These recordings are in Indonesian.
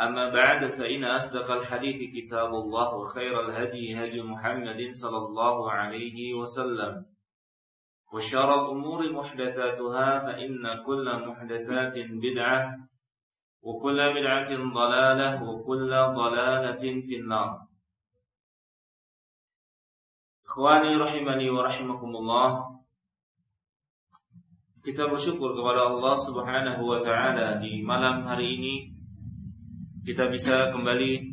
أما بعد فإن أصدق الحديث كتاب الله وخير الهدي هدي محمد صلى الله عليه وسلم. وشر الأمور محدثاتها فإن كل محدثات بدعة وكل بدعة ضلالة وكل ضلالة في النار. إخواني رحمني ورحمكم الله Kita bersyukur kepada Allah Subhanahu wa taala. Di ini kita bisa kembali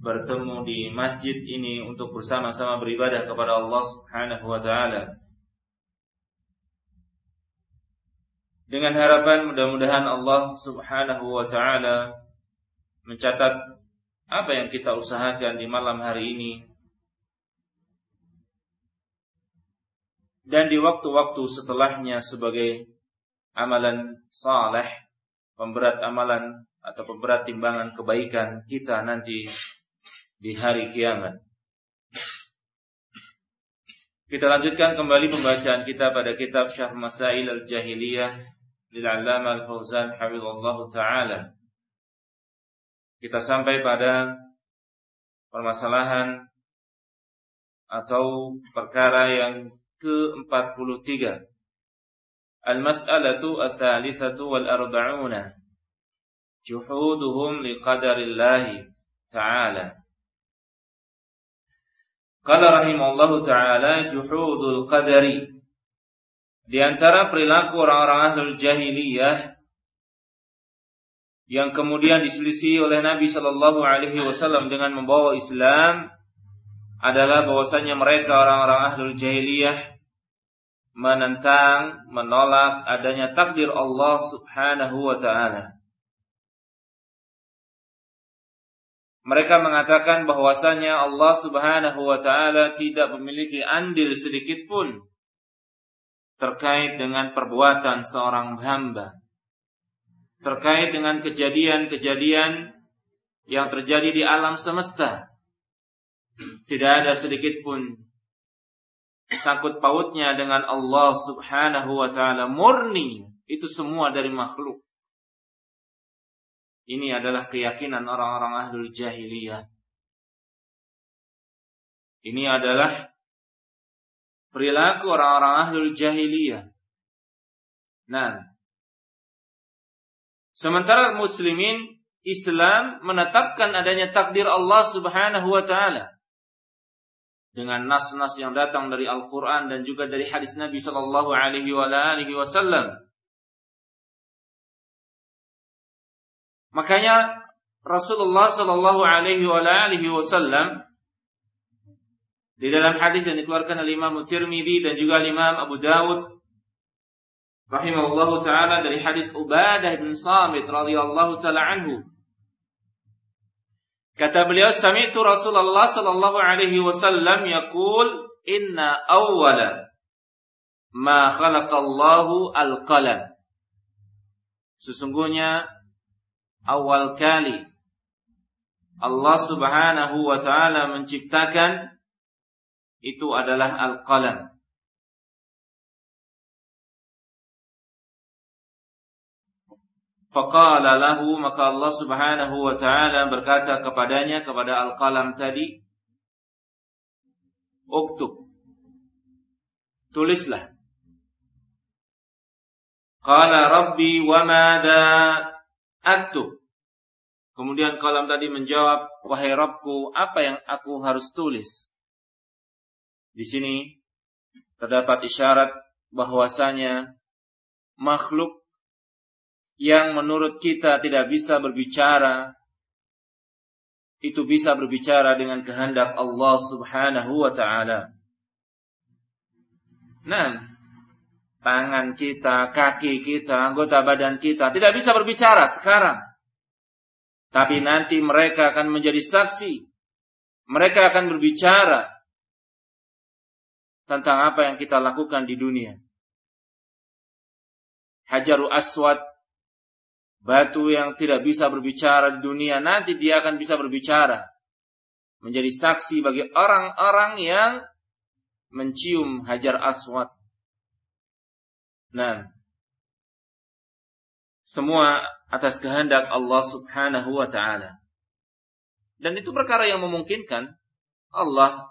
bertemu di masjid ini untuk bersama-sama beribadah kepada Allah Subhanahu wa taala. Dengan harapan mudah-mudahan Allah Subhanahu wa taala mencatat apa yang kita usahakan di malam hari ini dan di waktu-waktu setelahnya sebagai amalan saleh, pemberat amalan atau pemberat timbangan kebaikan kita nanti di hari kiamat. Kita lanjutkan kembali pembacaan kita pada kitab Syarh Masail Al-Jahiliyah lil 'Allamah Al-Fauzan hafizallahu taala. Kita sampai pada permasalahan atau perkara yang ke-43. Al-mas'alatu ats-tsalitsatu wal arba'una juhuduhum liqadarillahi ta'ala. Qala rahimallahu ta'ala juhudul qadari. Di antara perilaku orang-orang ahlul jahiliyah yang kemudian diselisih oleh Nabi Shallallahu Alaihi Wasallam dengan membawa Islam adalah bahwasanya mereka orang-orang ahlul jahiliyah menentang, menolak adanya takdir Allah Subhanahu wa taala. Mereka mengatakan bahwasanya Allah Subhanahu wa taala tidak memiliki andil sedikit pun terkait dengan perbuatan seorang hamba. Terkait dengan kejadian-kejadian yang terjadi di alam semesta. Tidak ada sedikit pun sangkut pautnya dengan Allah Subhanahu wa taala murni itu semua dari makhluk. Ini adalah keyakinan orang-orang ahlul jahiliyah. Ini adalah perilaku orang-orang ahlul jahiliyah. Nah, sementara muslimin Islam menetapkan adanya takdir Allah Subhanahu wa taala dengan nas-nas yang datang dari Al-Qur'an dan juga dari hadis Nabi sallallahu alaihi wasallam Makanya Rasulullah Shallallahu Alaihi Wasallam di dalam hadis yang dikeluarkan oleh Imam Tirmidzi dan juga Imam Abu Dawud rahimahullah taala dari hadis Ubadah bin Samit radhiyallahu taala anhu. Kata beliau sami'tu Rasulullah sallallahu alaihi wasallam yaqul inna awwala ma khalaqallahu al-qalam sesungguhnya awal kali. Allah Subhanahu wa taala menciptakan itu adalah al-qalam. Faqala lahu maka Allah Subhanahu wa taala berkata kepadanya kepada al-qalam tadi Uktub. Tulislah. Qala Rabbi wa madha aktub. Kemudian kalam tadi menjawab, wahai Rabbku, apa yang aku harus tulis? Di sini terdapat isyarat bahwasanya makhluk yang menurut kita tidak bisa berbicara itu bisa berbicara dengan kehendak Allah Subhanahu wa taala. Nah, tangan kita, kaki kita, anggota badan kita tidak bisa berbicara sekarang. Tapi nanti mereka akan menjadi saksi. Mereka akan berbicara. tentang apa yang kita lakukan di dunia. Hajaru Aswad, batu yang tidak bisa berbicara di dunia, nanti dia akan bisa berbicara. Menjadi saksi bagi orang-orang yang mencium Hajar Aswad. Nah, semua atas kehendak Allah Subhanahu wa taala. Dan itu perkara yang memungkinkan Allah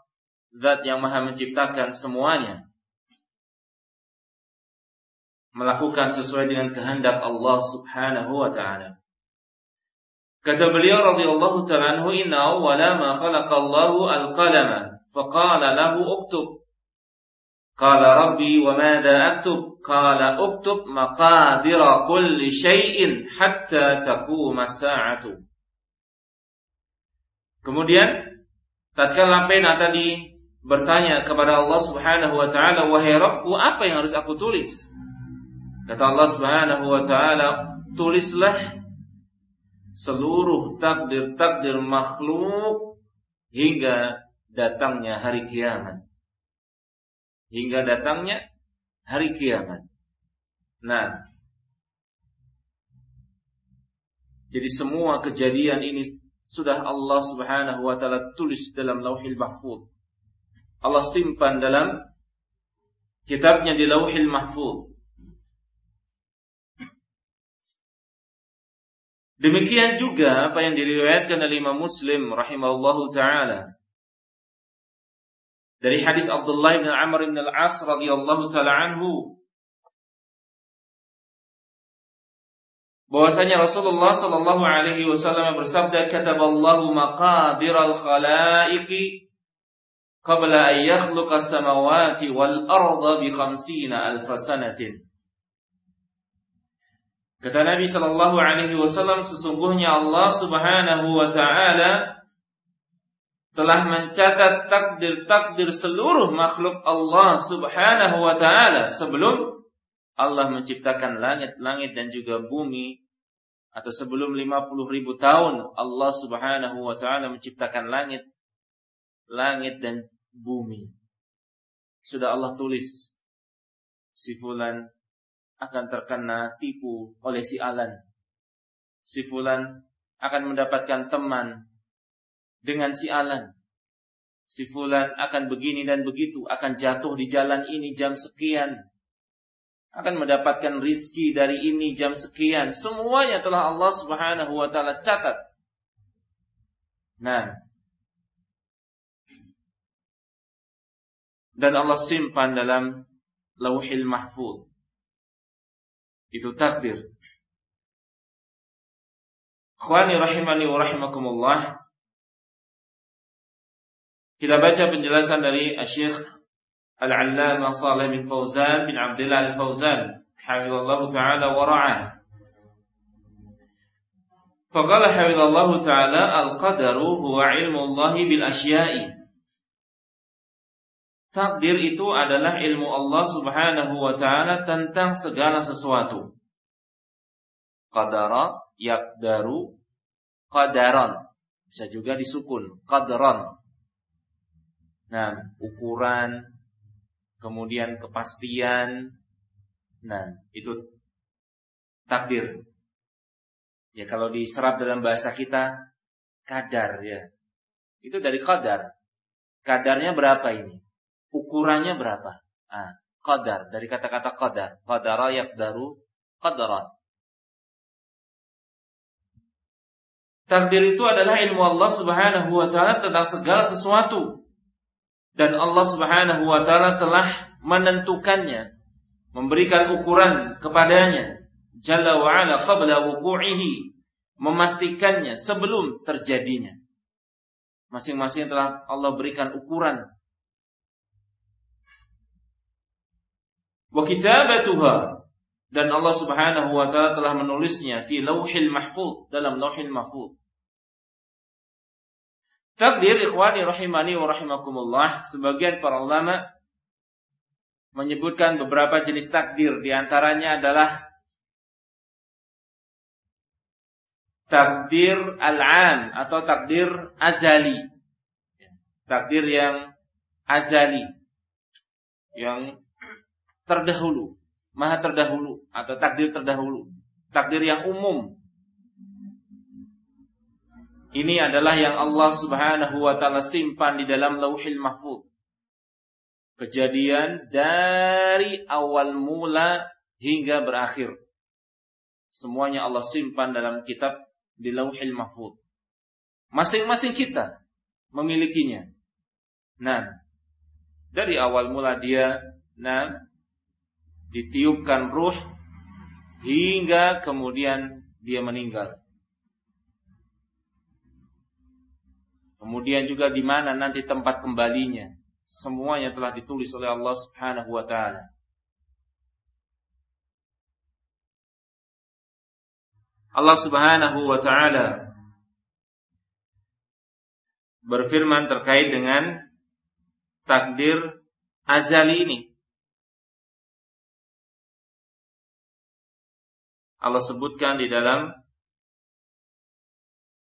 zat yang maha menciptakan semuanya melakukan sesuai dengan kehendak Allah Subhanahu wa taala. Kata beliau radhiyallahu taala anhu inna awwala ma khalaqa Allahu al-qalama faqala lahu uktub Qala rabbi wa madha aktub Qala uktub maqadira kulli syai'in hatta taquma sa'atu Kemudian tatkala pena tadi bertanya kepada Allah Subhanahu wa taala, "Wahai Rabbku, apa yang harus aku tulis?" Kata Allah Subhanahu wa taala, "Tulislah seluruh takdir-takdir makhluk hingga datangnya hari kiamat." Hingga datangnya hari kiamat. Nah, jadi semua kejadian ini sudah Allah Subhanahu wa taala tulis dalam Lauhil Mahfuz. Allah simpan dalam kitabnya di Lauhil Mahfuz. Demikian juga apa yang diriwayatkan oleh Imam Muslim rahimahullahu taala dari hadis Abdullah bin Amr bin Al-As radhiyallahu taala anhu bahwasanya Rasulullah sallallahu alaihi wasallam bersabda kataballahu maqadiral khalaiqi qabla an yakhluqa as-samawati wal arda bi 50 alf sanatin Kata Nabi sallallahu alaihi wasallam sesungguhnya Allah Subhanahu wa taala telah mencatat takdir-takdir seluruh makhluk Allah Subhanahu wa taala sebelum Allah menciptakan langit-langit dan juga bumi atau sebelum 50 ribu tahun Allah subhanahu wa ta'ala menciptakan langit langit dan bumi. Sudah Allah tulis si fulan akan terkena tipu oleh si Alan. Si fulan akan mendapatkan teman dengan si Alan si fulan akan begini dan begitu akan jatuh di jalan ini jam sekian akan mendapatkan rizki dari ini jam sekian. Semuanya telah Allah Subhanahu wa taala catat. Nah, dan Allah simpan dalam Lauhil Mahfuz. Itu takdir. Khwani rahimani wa rahimakumullah. Kita baca penjelasan dari Syekh العلامة صالح بن فوزان بن عبد الله الفوزان حفظ الله تعالى ورعاه فقال حفظ الله تعالى القدر هو علم الله بالأشياء Takdir itu adalah ilmu Allah subhanahu wa ta'ala tentang segala sesuatu. Qadara, yakdaru, qadaran. Bisa juga disukun, qadran. Nah, ukuran, kemudian kepastian. Nah, itu takdir. Ya kalau diserap dalam bahasa kita kadar ya. Itu dari kadar. Kadarnya berapa ini? Ukurannya berapa? Ah, kadar dari kata-kata kadar. Qadara yaqdaru qadaran. Takdir itu adalah ilmu Allah Subhanahu wa taala tentang segala sesuatu dan Allah Subhanahu wa taala telah menentukannya, memberikan ukuran kepadanya jalla wa ala qabla wuqu'ihi, memastikannya sebelum terjadinya. Masing-masing telah Allah berikan ukuran. Wa kitabatuha dan Allah Subhanahu wa taala telah menulisnya fi lauhil mahfuz dalam lauhil mahfuz. Takdir ikhwani rahimani wa rahimakumullah, sebagian para ulama menyebutkan beberapa jenis takdir di antaranya adalah takdir al-am atau takdir azali. Takdir yang azali. yang terdahulu, maha terdahulu atau takdir terdahulu, takdir yang umum. Ini adalah yang Allah Subhanahu wa taala simpan di dalam Lauhil Mahfuz. Kejadian dari awal mula hingga berakhir. Semuanya Allah simpan dalam kitab di Lauhil Mahfuz. Masing-masing kita memilikinya. Nah, dari awal mula dia nah ditiupkan ruh hingga kemudian dia meninggal. Kemudian juga di mana nanti tempat kembalinya. Semuanya telah ditulis oleh Allah Subhanahu wa taala. Allah Subhanahu wa taala berfirman terkait dengan takdir azali ini. Allah sebutkan di dalam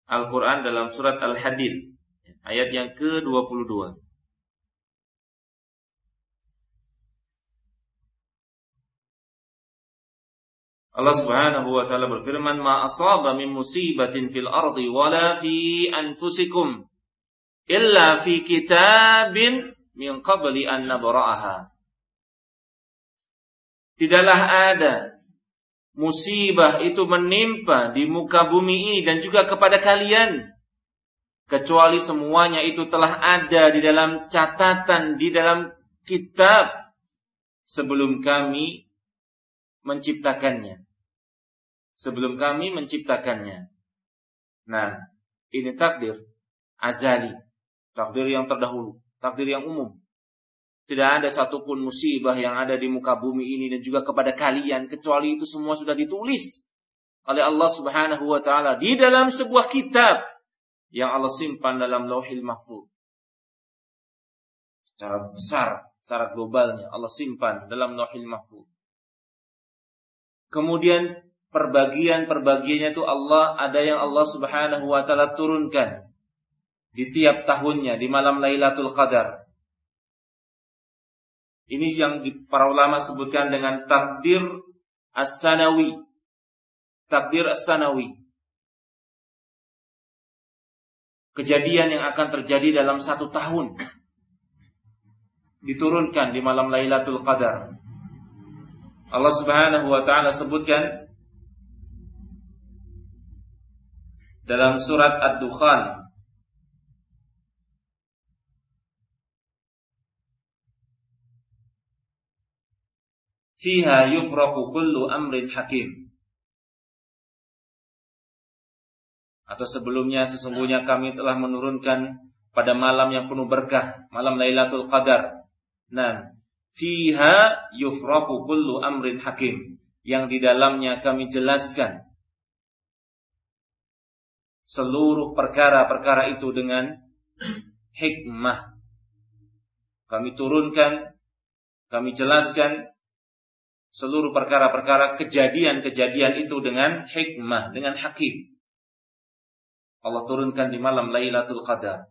Al-Quran dalam surat Al-Hadid ayat yang ke-22. Allah Subhanahu wa taala berfirman, "Ma asaba min musibatin fil ardi wala fi anfusikum illa fi kitabin min qabli an nabra'aha. Tidaklah ada musibah itu menimpa di muka bumi ini dan juga kepada kalian kecuali semuanya itu telah ada di dalam catatan di dalam kitab sebelum kami menciptakannya. Sebelum kami menciptakannya. Nah, ini takdir azali takdir yang terdahulu, takdir yang umum. Tidak ada satupun musibah yang ada di muka bumi ini dan juga kepada kalian kecuali itu semua sudah ditulis oleh Allah Subhanahu wa taala di dalam sebuah kitab yang Allah simpan dalam Lauhil Mahfuz. Secara besar, secara globalnya Allah simpan dalam Lauhil Mahfuz. Kemudian perbagian-perbagiannya itu Allah ada yang Allah Subhanahu wa taala turunkan di tiap tahunnya di malam Lailatul Qadar. Ini yang para ulama sebutkan dengan takdir as-sanawi. Takdir as-sanawi. Kejadian yang akan terjadi dalam satu tahun diturunkan di malam Lailatul Qadar. Allah Subhanahu wa taala sebutkan dalam surat Ad-Dukhan fiha yufraqu kullu amrin hakim. Atau sebelumnya sesungguhnya kami telah menurunkan pada malam yang penuh berkah, malam Lailatul Qadar. Nah, fiha yufraqu kullu amrin hakim, yang di dalamnya kami jelaskan seluruh perkara-perkara itu dengan hikmah. Kami turunkan, kami jelaskan seluruh perkara-perkara kejadian-kejadian itu dengan hikmah, dengan hakim. Allah turunkan di malam Lailatul Qadar.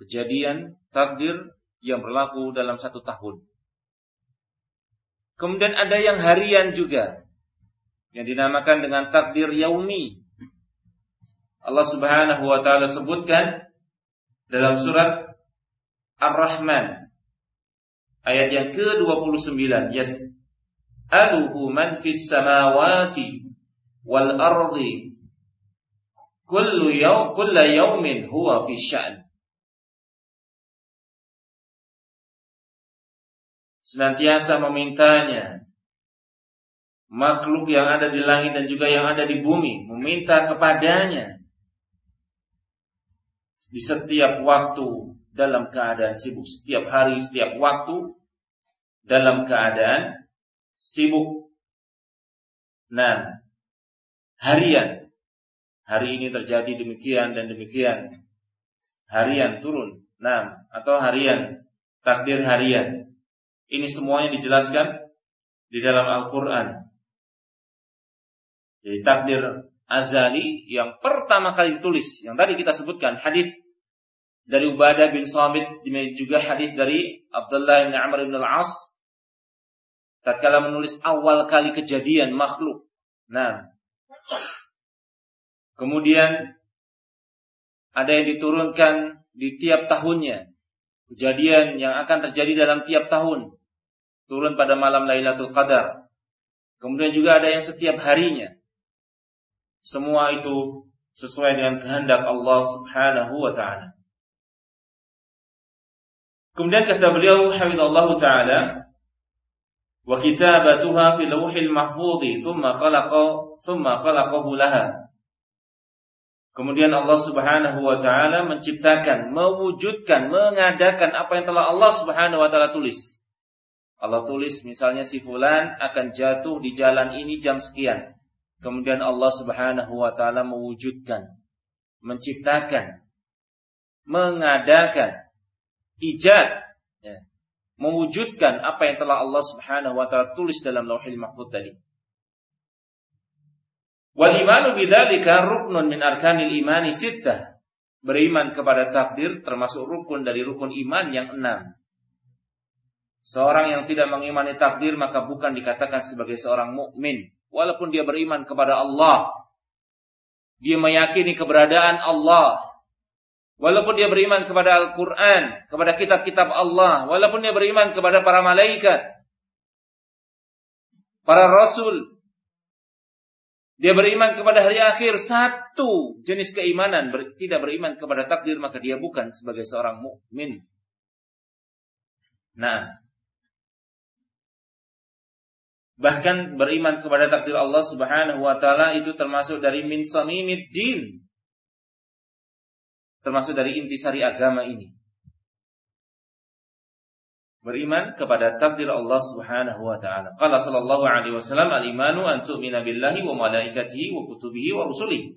Kejadian takdir yang berlaku dalam satu tahun. Kemudian ada yang harian juga yang dinamakan dengan takdir yaumi. Allah Subhanahu wa taala sebutkan dalam surat Ar-Rahman ayat yang ke-29 yes yas'aluhu man fis samawati wal ardi kullu yaw kullu yawmin huwa fi sya'n senantiasa memintanya makhluk yang ada di langit dan juga yang ada di bumi meminta kepadanya di setiap waktu dalam keadaan sibuk setiap hari, setiap waktu dalam keadaan sibuk. Nah, harian. Hari ini terjadi demikian dan demikian. Harian turun. Nah, atau harian. Takdir harian. Ini semuanya dijelaskan di dalam Al-Quran. Jadi takdir azali yang pertama kali ditulis. Yang tadi kita sebutkan hadith dari Ubadah bin Samit juga hadis dari Abdullah bin Amr bin Al-As tatkala menulis awal kali kejadian makhluk. Nah, kemudian ada yang diturunkan di tiap tahunnya. Kejadian yang akan terjadi dalam tiap tahun. Turun pada malam Lailatul Qadar. Kemudian juga ada yang setiap harinya. Semua itu sesuai dengan kehendak Allah Subhanahu wa taala. Kemudian kata beliau hafizallahu taala wa kitabatuha fi lawhil mahfudhi thumma khalaqa thumma khalaqahu laha. Kemudian Allah Subhanahu wa taala menciptakan, mewujudkan, mengadakan apa yang telah Allah Subhanahu wa taala tulis. Allah tulis misalnya si fulan akan jatuh di jalan ini jam sekian. Kemudian Allah Subhanahu wa taala mewujudkan, menciptakan, mengadakan ijad ya, mewujudkan apa yang telah Allah Subhanahu wa taala tulis dalam Lauhil Mahfuz tadi. Wal imanu bidzalika ruknun min arkanil imani sittah. Beriman kepada takdir termasuk rukun dari rukun iman yang enam. Seorang yang tidak mengimani takdir maka bukan dikatakan sebagai seorang mukmin, walaupun dia beriman kepada Allah. Dia meyakini keberadaan Allah, Walaupun dia beriman kepada Al-Quran, kepada kitab-kitab Allah, walaupun dia beriman kepada para malaikat, para rasul, dia beriman kepada hari akhir, satu jenis keimanan, ber, tidak beriman kepada takdir, maka dia bukan sebagai seorang mukmin. Nah, bahkan beriman kepada takdir Allah Subhanahu wa taala itu termasuk dari min samimid din, termasuk dari intisari agama ini. Beriman kepada takdir Allah Subhanahu wa taala. Qala sallallahu alaihi wasallam al-imanu an tu'mina billahi wa malaikatihi wa kutubihi wa rusulihi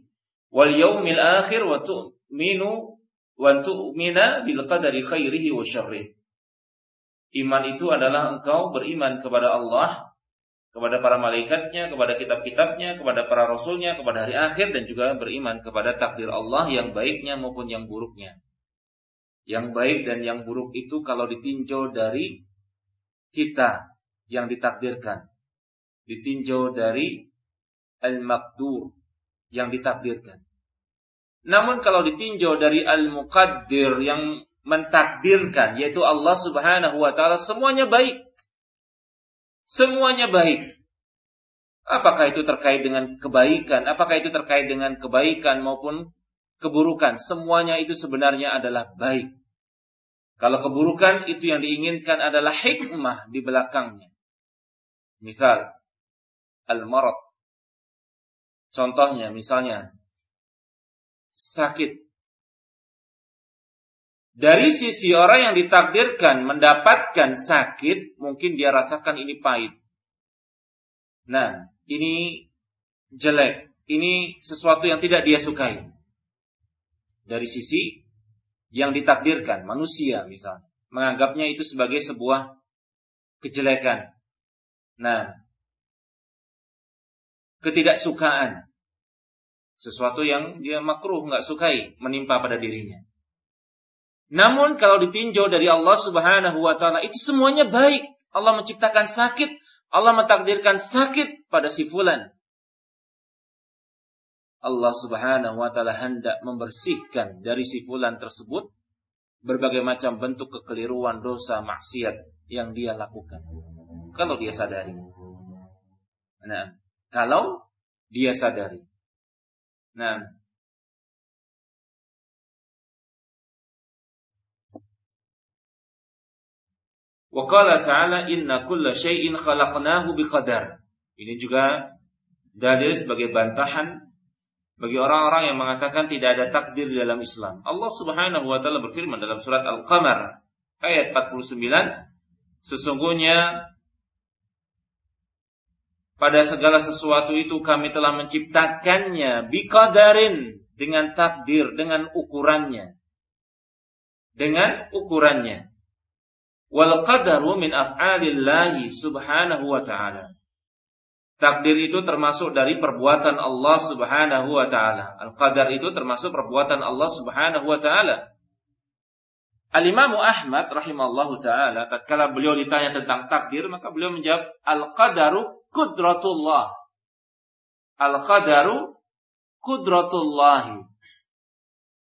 wal yaumil akhir wa tu'minu wa tu'mina bil qadari khairihi wa syarrihi. Iman itu adalah engkau beriman kepada Allah kepada para malaikatnya, kepada kitab-kitabnya, kepada para rasulnya, kepada hari akhir dan juga beriman kepada takdir Allah yang baiknya maupun yang buruknya. Yang baik dan yang buruk itu kalau ditinjau dari kita yang ditakdirkan. Ditinjau dari al-maqdur yang ditakdirkan. Namun kalau ditinjau dari al-muqaddir yang mentakdirkan yaitu Allah Subhanahu wa taala semuanya baik. Semuanya baik. Apakah itu terkait dengan kebaikan? Apakah itu terkait dengan kebaikan maupun keburukan? Semuanya itu sebenarnya adalah baik. Kalau keburukan itu yang diinginkan adalah hikmah di belakangnya. Misal, al-marad. Contohnya misalnya, sakit. Dari sisi orang yang ditakdirkan mendapatkan sakit, mungkin dia rasakan ini pahit. Nah, ini jelek. Ini sesuatu yang tidak dia sukai. Dari sisi yang ditakdirkan, manusia misalnya. Menganggapnya itu sebagai sebuah kejelekan. Nah, ketidaksukaan. Sesuatu yang dia makruh, nggak sukai menimpa pada dirinya. Namun kalau ditinjau dari Allah Subhanahu wa taala itu semuanya baik. Allah menciptakan sakit, Allah mentakdirkan sakit pada si fulan. Allah Subhanahu wa taala hendak membersihkan dari si fulan tersebut berbagai macam bentuk kekeliruan, dosa, maksiat yang dia lakukan. Kalau dia sadari. Nah, kalau dia sadari. Nah, Wa qala ta'ala inna kulla syai'in khalaqnahu biqadar. Ini juga dalil sebagai bantahan bagi orang-orang yang mengatakan tidak ada takdir di dalam Islam. Allah Subhanahu wa taala berfirman dalam surat Al-Qamar ayat 49, sesungguhnya pada segala sesuatu itu kami telah menciptakannya biqadarin dengan takdir, dengan ukurannya. Dengan ukurannya. Wal qadaru min af'alillahi subhanahu wa ta'ala. Takdir itu termasuk dari perbuatan Allah subhanahu wa ta'ala. Al-qadar itu termasuk perbuatan Allah subhanahu wa ta'ala. Al-Imam Ahmad rahimallahu taala tatkala beliau ditanya tentang takdir maka beliau menjawab al-qadaru qudratullah. Al-qadaru qudratullah.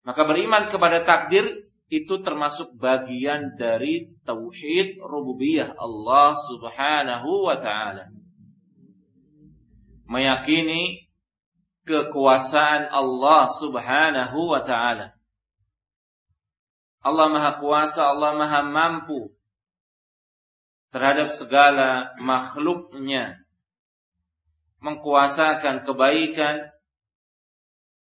Maka beriman kepada takdir itu termasuk bagian dari tauhid rububiyah Allah Subhanahu wa taala. Meyakini kekuasaan Allah Subhanahu wa taala. Allah Maha Kuasa, Allah Maha Mampu terhadap segala makhluknya. Mengkuasakan kebaikan,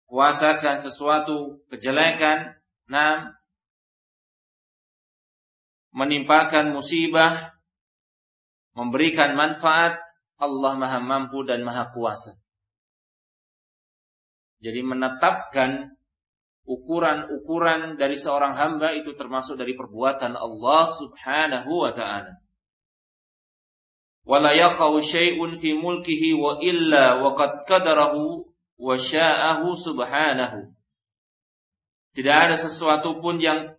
kuasakan sesuatu kejelekan, nah, menimpakan musibah, memberikan manfaat, Allah Maha Mampu dan Maha Kuasa. Jadi menetapkan ukuran-ukuran dari seorang hamba itu termasuk dari perbuatan Allah Subhanahu wa taala. Wala yaqau syai'un fi mulkihi wa illa wa qad qadarahu subhanahu. Tidak ada sesuatu pun yang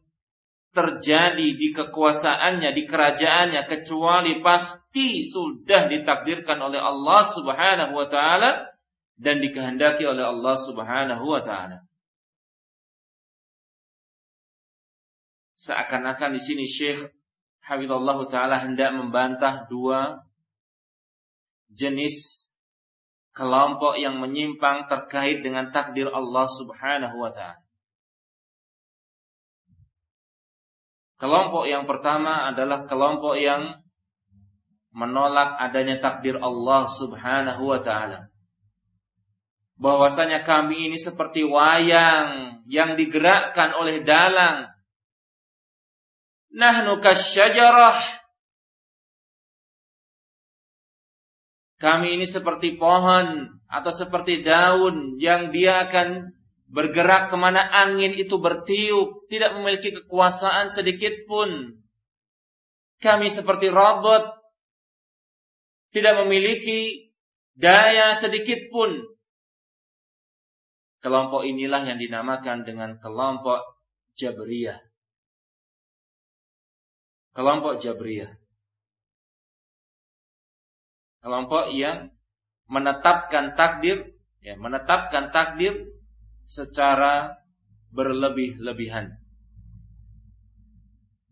terjadi di kekuasaannya, di kerajaannya kecuali pasti sudah ditakdirkan oleh Allah Subhanahu wa taala dan dikehendaki oleh Allah Subhanahu wa taala. Seakan-akan di sini Syekh Hafizullah taala hendak membantah dua jenis kelompok yang menyimpang terkait dengan takdir Allah Subhanahu wa taala. Kelompok yang pertama adalah kelompok yang menolak adanya takdir Allah Subhanahu wa taala bahwasanya kami ini seperti wayang yang digerakkan oleh dalang. Nahnu kasyajarah. Kami ini seperti pohon atau seperti daun yang dia akan bergerak ke mana angin itu bertiup, tidak memiliki kekuasaan sedikit pun. Kami seperti robot, tidak memiliki daya sedikit pun Kelompok inilah yang dinamakan dengan kelompok Jabriyah. Kelompok Jabriyah. Kelompok yang menetapkan takdir, ya, menetapkan takdir secara berlebih-lebihan.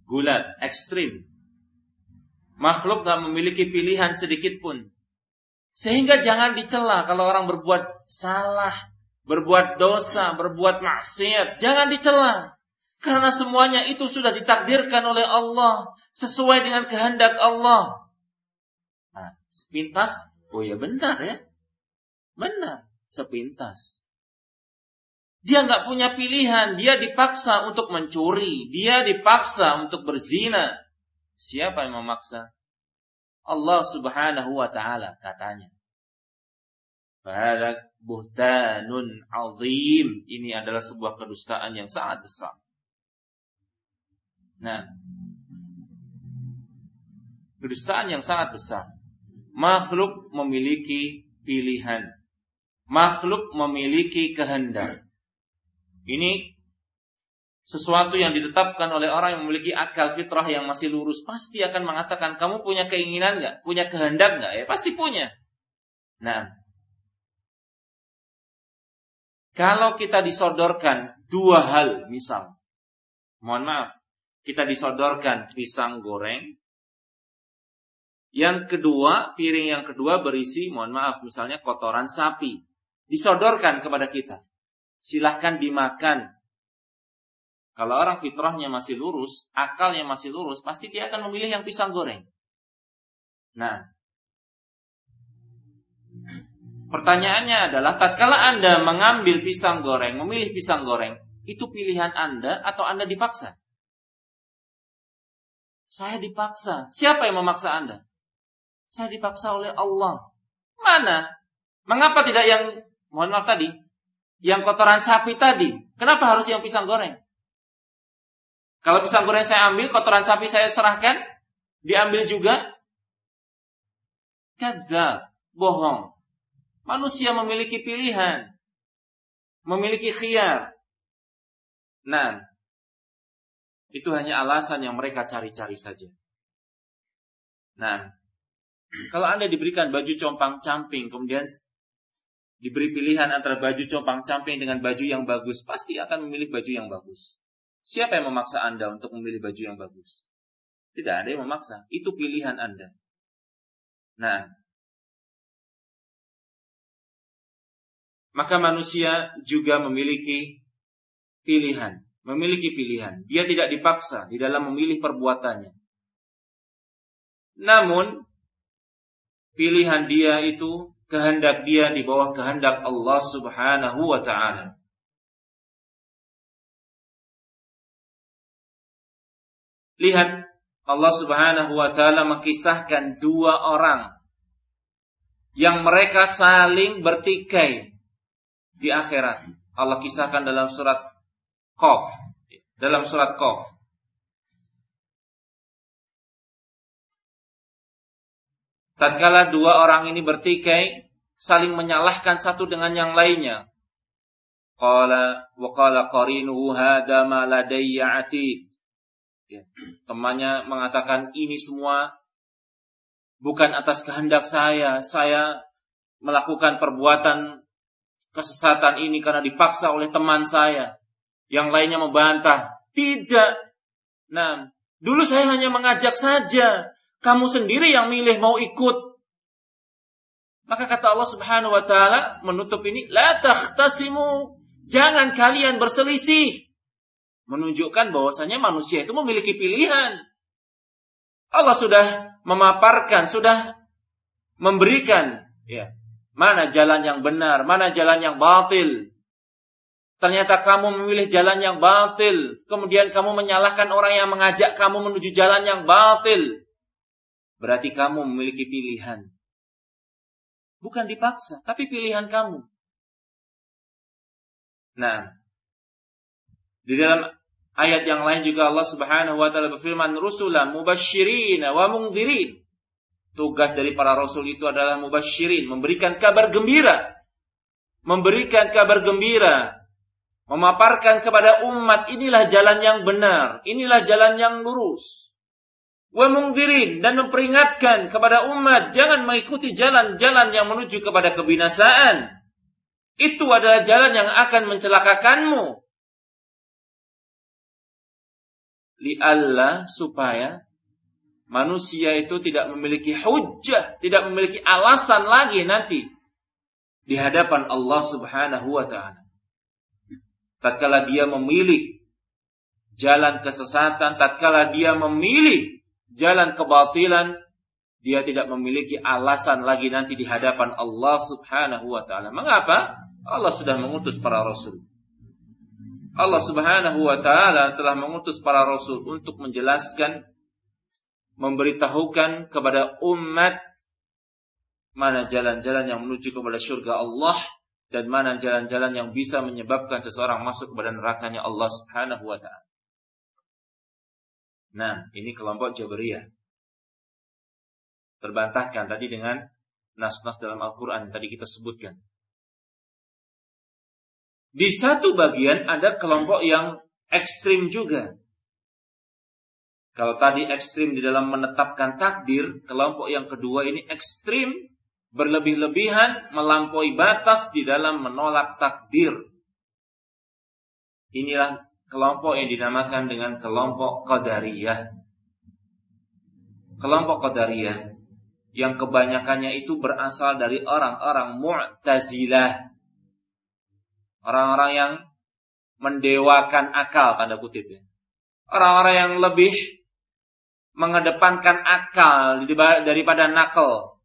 Gulat, ekstrim. Makhluk gak memiliki pilihan sedikit pun. Sehingga jangan dicela kalau orang berbuat salah, berbuat dosa, berbuat maksiat, jangan dicela. Karena semuanya itu sudah ditakdirkan oleh Allah sesuai dengan kehendak Allah. Nah, sepintas, oh ya benar ya. Benar, sepintas. Dia nggak punya pilihan, dia dipaksa untuk mencuri, dia dipaksa untuk berzina. Siapa yang memaksa? Allah Subhanahu wa taala katanya. Fahada buhtanun azim. Ini adalah sebuah kedustaan yang sangat besar. Nah, kedustaan yang sangat besar. Makhluk memiliki pilihan. Makhluk memiliki kehendak. Ini sesuatu yang ditetapkan oleh orang yang memiliki akal fitrah yang masih lurus pasti akan mengatakan kamu punya keinginan nggak, punya kehendak nggak? Ya pasti punya. Nah, kalau kita disodorkan dua hal, misal, mohon maaf, kita disodorkan pisang goreng, yang kedua, piring yang kedua berisi, mohon maaf, misalnya kotoran sapi, disodorkan kepada kita. Silahkan dimakan. Kalau orang fitrahnya masih lurus, akalnya masih lurus, pasti dia akan memilih yang pisang goreng. Nah, Pertanyaannya adalah, tatkala Anda mengambil pisang goreng, memilih pisang goreng, itu pilihan Anda atau Anda dipaksa? Saya dipaksa. Siapa yang memaksa Anda? Saya dipaksa oleh Allah. Mana? Mengapa tidak yang, mohon maaf tadi, yang kotoran sapi tadi? Kenapa harus yang pisang goreng? Kalau pisang goreng saya ambil, kotoran sapi saya serahkan, diambil juga? Kada, bohong. Manusia memiliki pilihan. Memiliki khiyar. Nah, Itu hanya alasan yang mereka cari-cari saja. Nah, kalau Anda diberikan baju compang-camping, kemudian diberi pilihan antara baju compang-camping dengan baju yang bagus, pasti akan memilih baju yang bagus. Siapa yang memaksa Anda untuk memilih baju yang bagus? Tidak ada yang memaksa, itu pilihan Anda. Nah, maka manusia juga memiliki pilihan, memiliki pilihan. Dia tidak dipaksa di dalam memilih perbuatannya. Namun, pilihan dia itu kehendak dia di bawah kehendak Allah Subhanahu wa taala. Lihat Allah Subhanahu wa taala mengisahkan dua orang yang mereka saling bertikai di akhirat. Allah kisahkan dalam surat Qaf. Dalam surat Qaf. Tatkala dua orang ini bertikai, saling menyalahkan satu dengan yang lainnya. Qala wa qala qarinuhu hadha ma ladayya atid. Ya. Temannya mengatakan ini semua bukan atas kehendak saya. Saya melakukan perbuatan kesesatan ini karena dipaksa oleh teman saya. Yang lainnya membantah. Tidak. Nah, dulu saya hanya mengajak saja. Kamu sendiri yang milih mau ikut. Maka kata Allah Subhanahu wa taala menutup ini, la takhtasimu. Jangan kalian berselisih. Menunjukkan bahwasanya manusia itu memiliki pilihan. Allah sudah memaparkan, sudah memberikan ya, mana jalan yang benar, mana jalan yang batil. Ternyata kamu memilih jalan yang batil, kemudian kamu menyalahkan orang yang mengajak kamu menuju jalan yang batil. Berarti kamu memiliki pilihan. Bukan dipaksa, tapi pilihan kamu. Nah, di dalam ayat yang lain juga Allah Subhanahu wa taala berfirman, "Rusulan mubasysyirin wa mungdzirin." Tugas dari para rasul itu adalah mubasyirin, memberikan kabar gembira. Memberikan kabar gembira, memaparkan kepada umat inilah jalan yang benar, inilah jalan yang lurus wa mungzirin dan memperingatkan kepada umat jangan mengikuti jalan-jalan yang menuju kepada kebinasaan. Itu adalah jalan yang akan mencelakakanmu. Li'alla supaya manusia itu tidak memiliki hujah, tidak memiliki alasan lagi nanti di hadapan Allah Subhanahu wa taala. Tatkala dia memilih jalan kesesatan, tatkala dia memilih jalan kebatilan, dia tidak memiliki alasan lagi nanti di hadapan Allah Subhanahu wa taala. Mengapa? Allah sudah mengutus para rasul. Allah Subhanahu wa taala telah mengutus para rasul untuk menjelaskan memberitahukan kepada umat mana jalan-jalan yang menuju kepada surga Allah dan mana jalan-jalan yang bisa menyebabkan seseorang masuk kepada nerakanya Allah Subhanahu wa taala. Nah, ini kelompok Jabariyah. Terbantahkan tadi dengan nas-nas dalam Al-Quran tadi kita sebutkan. Di satu bagian ada kelompok yang ekstrim juga. Kalau tadi ekstrim di dalam menetapkan takdir, kelompok yang kedua ini ekstrim, berlebih-lebihan, melampaui batas di dalam menolak takdir. Inilah kelompok yang dinamakan dengan kelompok Qadariyah. Kelompok Qadariyah yang kebanyakannya itu berasal dari orang-orang Mu'tazilah. Orang-orang yang mendewakan akal tanda kutip ya. Orang-orang yang lebih mengedepankan akal daripada nakal.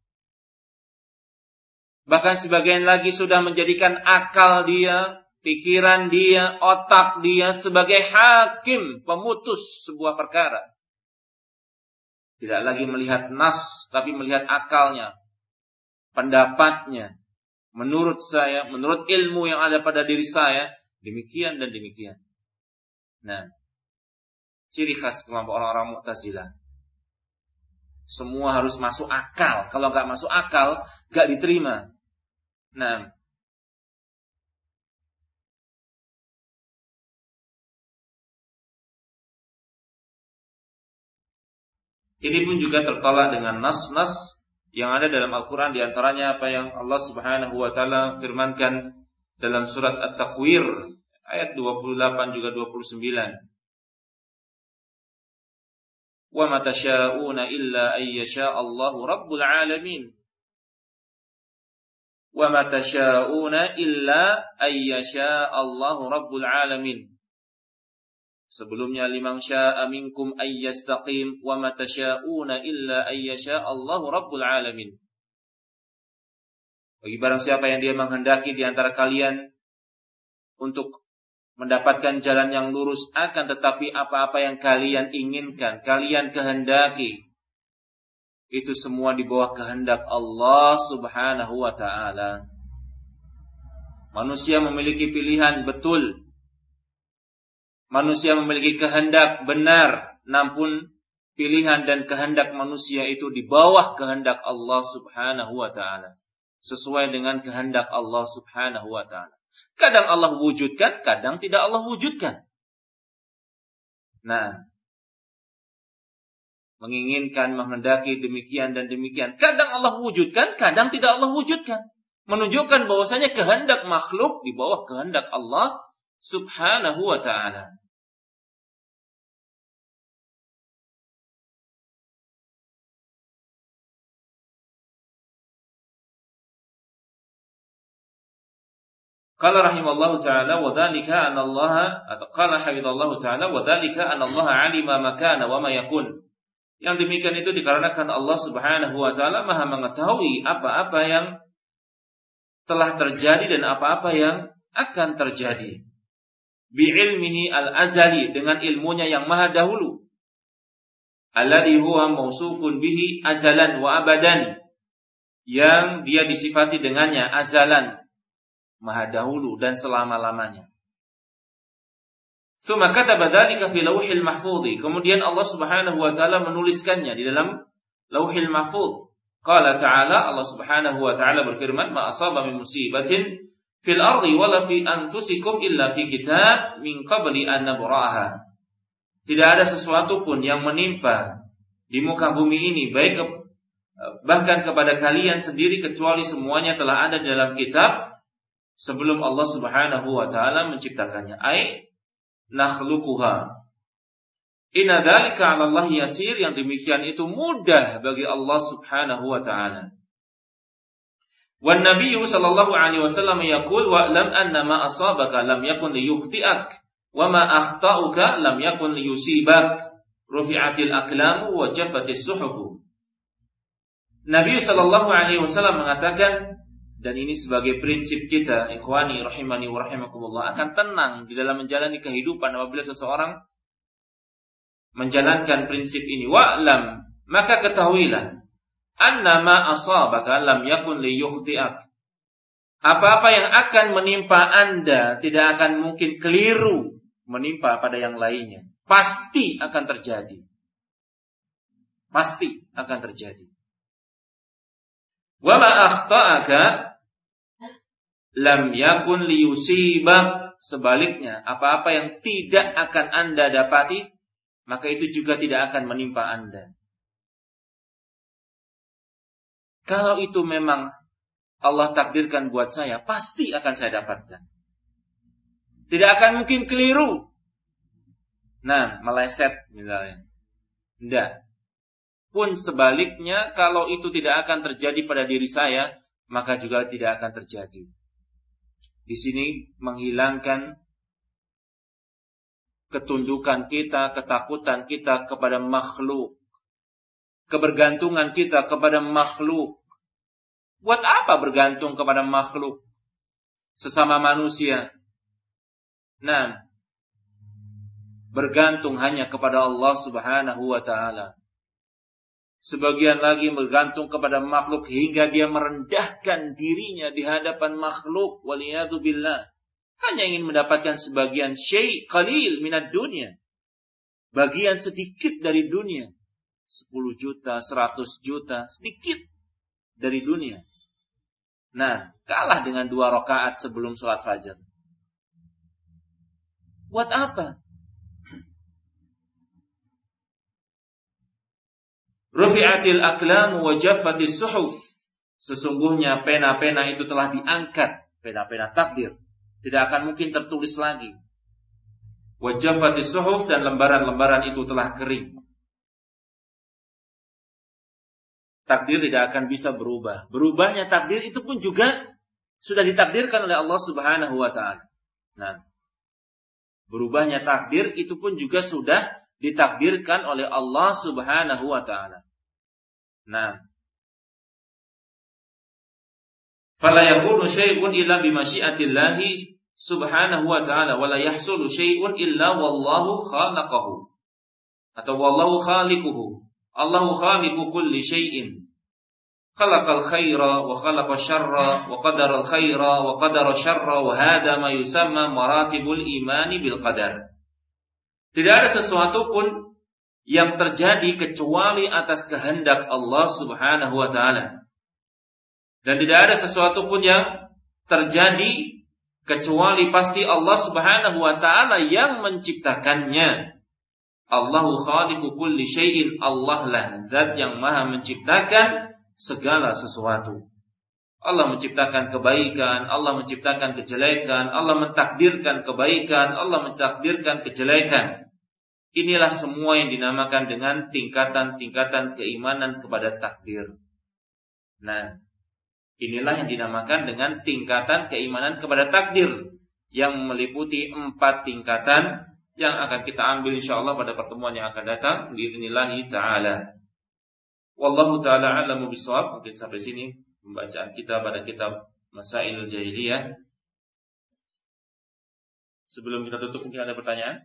Bahkan sebagian lagi sudah menjadikan akal dia pikiran dia, otak dia sebagai hakim pemutus sebuah perkara. Tidak lagi melihat nas, tapi melihat akalnya, pendapatnya. Menurut saya, menurut ilmu yang ada pada diri saya, demikian dan demikian. Nah, ciri khas kelompok orang-orang Mu'tazilah. Semua harus masuk akal. Kalau nggak masuk akal, nggak diterima. Nah, Ini pun juga tertolak dengan nas-nas yang ada dalam Al-Quran di antaranya apa yang Allah Subhanahu Wa Taala firmankan dalam surat At-Takwir ayat 28 juga 29. Wa ma tasyauna illa ayyasha Allahu rabbul alamin. Wa ma tasyauna illa ayyasha Allahu rabbul alamin. Sebelumnya liman syaa minkum ayyastaqim wa ma tasyauna illa ayyasha Allahu rabbul alamin. Bagi barang siapa yang dia menghendaki di antara kalian untuk mendapatkan jalan yang lurus akan tetapi apa-apa yang kalian inginkan, kalian kehendaki itu semua di bawah kehendak Allah Subhanahu wa taala. Manusia memiliki pilihan betul. Manusia memiliki kehendak benar, namun pilihan dan kehendak manusia itu di bawah kehendak Allah Subhanahu wa taala. Sesuai dengan kehendak Allah Subhanahu wa taala. Kadang Allah wujudkan, kadang tidak Allah wujudkan. Nah, menginginkan, menghendaki demikian dan demikian. Kadang Allah wujudkan, kadang tidak Allah wujudkan. Menunjukkan bahwasanya kehendak makhluk di bawah kehendak Allah subhanahu wa ta'ala. Qala rahimallahu taala wa dzalika anna Allah atau qala hafizallahu taala wa dzalika anna Allah alima makana wa ma yakun. Yang demikian itu dikarenakan Allah Subhanahu wa taala Maha mengetahui apa-apa yang telah terjadi dan apa-apa yang akan terjadi. Bi ilmihi al-azali dengan ilmunya yang maha dahulu. Alladhi huwa mausufun bihi azalan wa abadan. Yang dia disifati dengannya azalan maha dahulu dan selama-lamanya. Tsumma kataba fi lauhil mahfudhi. Kemudian Allah Subhanahu wa taala menuliskannya di dalam Lauhil Mahfudz. Qala ta'ala Allah Subhanahu wa taala berfirman, "Ma asaba min musibatin fil ardi wala fi anfusikum illa fi kitab min qabli an nabraha." Tidak ada sesuatu pun yang menimpa di muka bumi ini baik bahkan kepada kalian sendiri kecuali semuanya telah ada dalam kitab sebelum Allah Subhanahu wa taala menciptakannya. Ai nakhluquha. Inna dzalika 'ala Allah yasir yang demikian itu mudah bagi Allah Subhanahu wa taala. Wan Nabi sallallahu alaihi wasallam yaqul wa lam anna ma asabaka lam yakun liyukhti'ak wa ma akhta'uka lam yakun liyusibak. Rufi'atil aqlam wa jaffatis suhuf. Nabi sallallahu alaihi wasallam mengatakan dan ini sebagai prinsip kita ikhwani rahimani wa rahimakumullah akan tenang di dalam menjalani kehidupan apabila seseorang menjalankan prinsip ini wa'lam maka ketahuilah annama asabaka lam yakun liyukhti'ak. Apa-apa yang akan menimpa Anda tidak akan mungkin keliru menimpa pada yang lainnya. Pasti akan terjadi. Pasti akan terjadi. Wa ma akhta'aka lam yakun liyusibak. Sebaliknya apa-apa yang tidak akan Anda dapati maka itu juga tidak akan menimpa Anda kalau itu memang Allah takdirkan buat saya pasti akan saya dapatkan. Tidak akan mungkin keliru. Nah meleset misalnya. Tidak pun sebaliknya kalau itu tidak akan terjadi pada diri saya maka juga tidak akan terjadi. Di sini menghilangkan ketundukan kita, ketakutan kita kepada makhluk. Kebergantungan kita kepada makhluk. Buat apa bergantung kepada makhluk? Sesama manusia. Nah, bergantung hanya kepada Allah Subhanahu wa taala. Sebagian lagi bergantung kepada makhluk hingga dia merendahkan dirinya di hadapan makhluk. Waliyadzubillah. Hanya ingin mendapatkan sebagian syai' qalil minat dunia. Bagian sedikit dari dunia. 10 juta, 100 juta, sedikit dari dunia. Nah, kalah dengan dua rakaat sebelum sholat fajar. Buat apa? Rufi'atil aqlam wa jaffatis suhuf. Sesungguhnya pena-pena itu telah diangkat, pena-pena takdir. Tidak akan mungkin tertulis lagi. Wa jaffatis suhuf dan lembaran-lembaran itu telah kering. Takdir tidak akan bisa berubah. Berubahnya takdir itu pun juga sudah ditakdirkan oleh Allah Subhanahu wa taala. Nah, berubahnya takdir itu pun juga sudah ditakdirkan oleh Allah Subhanahu wa taala. Nah, fala yakunu syai'un illa bi masyiatillahi subhanahu wa ta'ala wa la yahsulu syai'un illa wallahu khalaqahu atau wallahu Allahu khaliqu kulli syai'in khalaqal khaira wa khalaqa syarra wa qadara khaira wa qadara syarra wa hada ma yusamma maratibul imani bil qadar. Tidak ada sesuatu pun yang terjadi kecuali atas kehendak Allah Subhanahu wa taala. Dan tidak ada sesuatu pun yang terjadi kecuali pasti Allah Subhanahu wa taala yang menciptakannya. Allahu khaliqu kulli syai'in Allah lah zat yang maha menciptakan segala sesuatu. Allah menciptakan kebaikan, Allah menciptakan kejelekan, Allah mentakdirkan kebaikan, Allah mentakdirkan kejelekan. Inilah semua yang dinamakan dengan tingkatan-tingkatan keimanan kepada takdir. Nah, inilah yang dinamakan dengan tingkatan keimanan kepada takdir yang meliputi empat tingkatan yang akan kita ambil insya Allah pada pertemuan yang akan datang. Bismillahirrahmanirrahim. Ta'ala. Wallahu taala alamu bisawab. Mungkin sampai sini pembacaan kita pada kitab Masail Jahiliyah. Sebelum kita tutup mungkin ada pertanyaan?